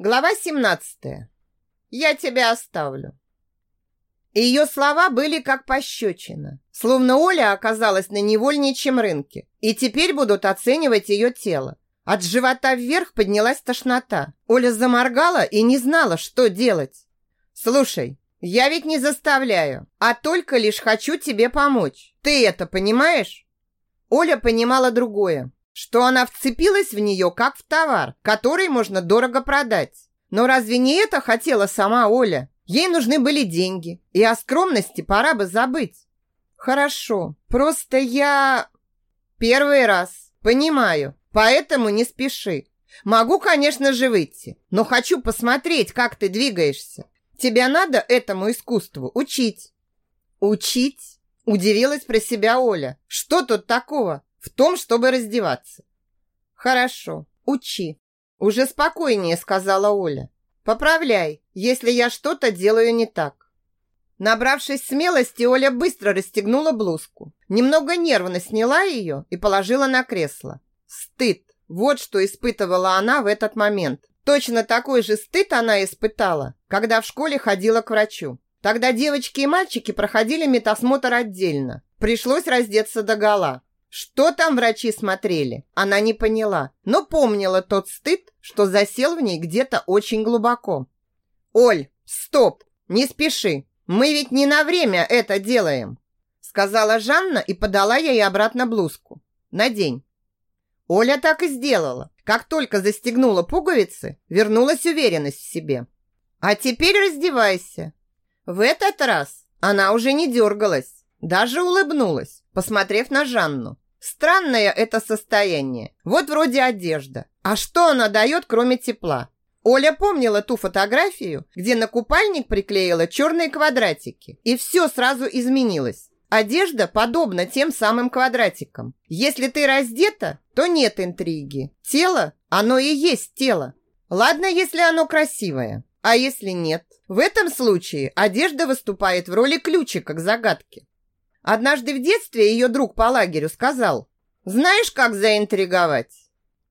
Глава 17. Я тебя оставлю. Ее слова были как пощечина, словно Оля оказалась на невольничьем рынке, и теперь будут оценивать ее тело. От живота вверх поднялась тошнота. Оля заморгала и не знала, что делать. «Слушай, я ведь не заставляю, а только лишь хочу тебе помочь. Ты это понимаешь?» Оля понимала другое что она вцепилась в нее как в товар, который можно дорого продать. Но разве не это хотела сама Оля? Ей нужны были деньги, и о скромности пора бы забыть. Хорошо, просто я... Первый раз, понимаю, поэтому не спеши. Могу, конечно же, выйти, но хочу посмотреть, как ты двигаешься. Тебя надо этому искусству учить. Учить? Удивилась про себя Оля. Что тут такого? В том, чтобы раздеваться. Хорошо, учи. Уже спокойнее сказала Оля. Поправляй, если я что-то делаю не так. Набравшись смелости, Оля быстро расстегнула блузку. Немного нервно сняла ее и положила на кресло. Стыд. Вот что испытывала она в этот момент. Точно такой же стыд она испытала, когда в школе ходила к врачу. Тогда девочки и мальчики проходили медосмотр отдельно. Пришлось раздеться до гола. Что там врачи смотрели, она не поняла, но помнила тот стыд, что засел в ней где-то очень глубоко. «Оль, стоп! Не спеши! Мы ведь не на время это делаем!» Сказала Жанна и подала ей обратно блузку. «Надень!» Оля так и сделала. Как только застегнула пуговицы, вернулась уверенность в себе. «А теперь раздевайся!» В этот раз она уже не дергалась, даже улыбнулась посмотрев на Жанну. Странное это состояние. Вот вроде одежда. А что она дает, кроме тепла? Оля помнила ту фотографию, где на купальник приклеила черные квадратики. И все сразу изменилось. Одежда подобна тем самым квадратикам. Если ты раздета, то нет интриги. Тело, оно и есть тело. Ладно, если оно красивое. А если нет? В этом случае одежда выступает в роли ключика к загадке. Однажды в детстве ее друг по лагерю сказал, «Знаешь, как заинтриговать?»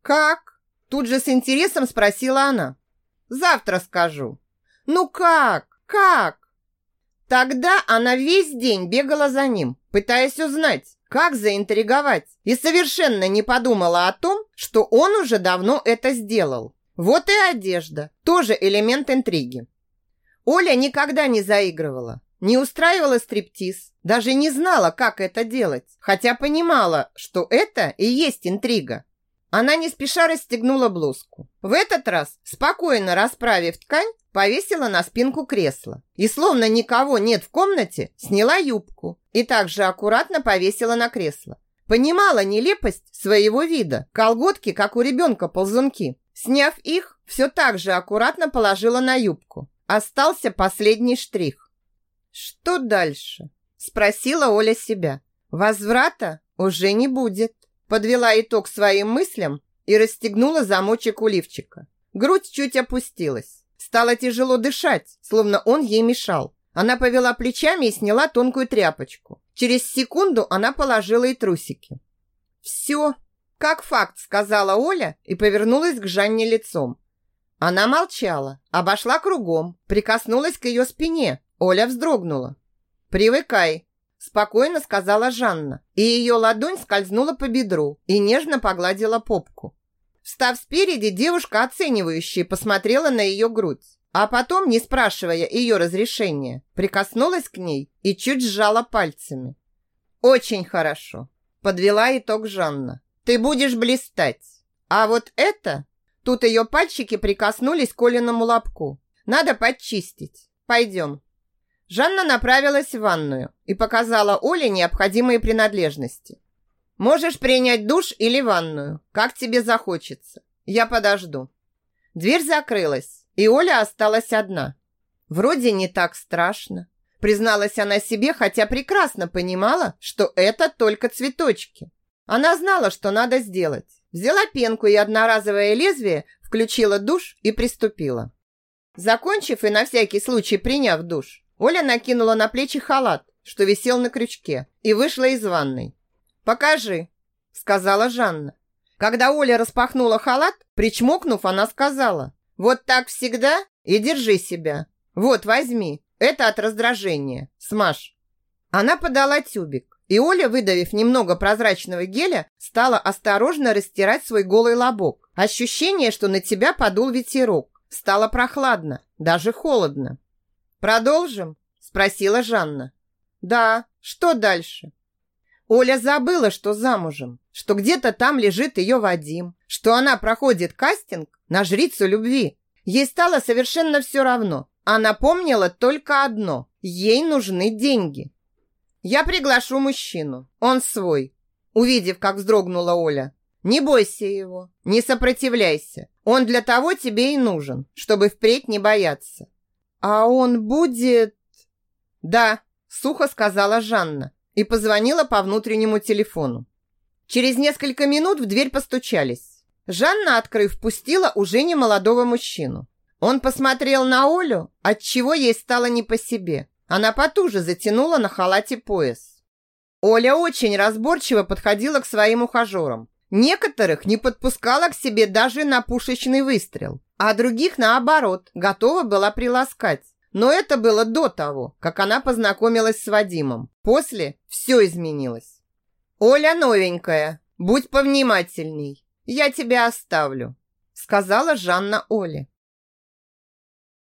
«Как?» Тут же с интересом спросила она. «Завтра скажу». «Ну как? Как?» Тогда она весь день бегала за ним, пытаясь узнать, как заинтриговать, и совершенно не подумала о том, что он уже давно это сделал. Вот и одежда, тоже элемент интриги. Оля никогда не заигрывала, не устраивала стриптиз, даже не знала, как это делать, хотя понимала, что это и есть интрига. Она не спеша расстегнула блузку. В этот раз, спокойно расправив ткань, повесила на спинку кресла. И словно никого нет в комнате, сняла юбку и также аккуратно повесила на кресло. Понимала нелепость своего вида. Колготки, как у ребенка, ползунки. Сняв их, все так же аккуратно положила на юбку. Остался последний штрих. Что дальше? Спросила Оля себя. Возврата уже не будет. Подвела итог своим мыслям и расстегнула замочек у лифчика. Грудь чуть опустилась. Стало тяжело дышать, словно он ей мешал. Она повела плечами и сняла тонкую тряпочку. Через секунду она положила и трусики. «Все, как факт», сказала Оля и повернулась к Жанне лицом. Она молчала, обошла кругом, прикоснулась к ее спине, Оля вздрогнула. «Привыкай», – спокойно сказала Жанна, и ее ладонь скользнула по бедру и нежно погладила попку. Встав спереди, девушка оценивающе посмотрела на ее грудь, а потом, не спрашивая ее разрешения, прикоснулась к ней и чуть сжала пальцами. «Очень хорошо», – подвела итог Жанна. «Ты будешь блистать. А вот это...» Тут ее пальчики прикоснулись к Олиному лобку. «Надо подчистить. Пойдем». Жанна направилась в ванную и показала Оле необходимые принадлежности. «Можешь принять душ или ванную, как тебе захочется. Я подожду». Дверь закрылась, и Оля осталась одна. Вроде не так страшно. Призналась она себе, хотя прекрасно понимала, что это только цветочки. Она знала, что надо сделать. Взяла пенку и одноразовое лезвие, включила душ и приступила. Закончив и на всякий случай приняв душ, Оля накинула на плечи халат, что висел на крючке, и вышла из ванной. «Покажи», — сказала Жанна. Когда Оля распахнула халат, причмокнув, она сказала, Вот так всегда и держи себя. Вот, возьми. Это от раздражения. Смажь. Она подала тюбик, и Оля, выдавив немного прозрачного геля, стала осторожно растирать свой голый лобок. Ощущение, что на тебя подул ветерок. Стало прохладно, даже холодно. «Продолжим?» – спросила Жанна. «Да, что дальше?» Оля забыла, что замужем, что где-то там лежит ее Вадим, что она проходит кастинг на жрицу любви. Ей стало совершенно все равно. Она помнила только одно – ей нужны деньги. «Я приглашу мужчину, он свой», увидев, как вздрогнула Оля. «Не бойся его, не сопротивляйся. Он для того тебе и нужен, чтобы впредь не бояться». «А он будет...» «Да», сухо сказала Жанна и позвонила по внутреннему телефону. Через несколько минут в дверь постучались. Жанна, открыв, пустила уже не молодого мужчину. Он посмотрел на Олю, от чего ей стало не по себе. Она потуже затянула на халате пояс. Оля очень разборчиво подходила к своим ухажерам. Некоторых не подпускала к себе даже на пушечный выстрел, а других, наоборот, готова была приласкать. Но это было до того, как она познакомилась с Вадимом. После все изменилось. «Оля новенькая, будь повнимательней, я тебя оставлю», сказала Жанна Оле.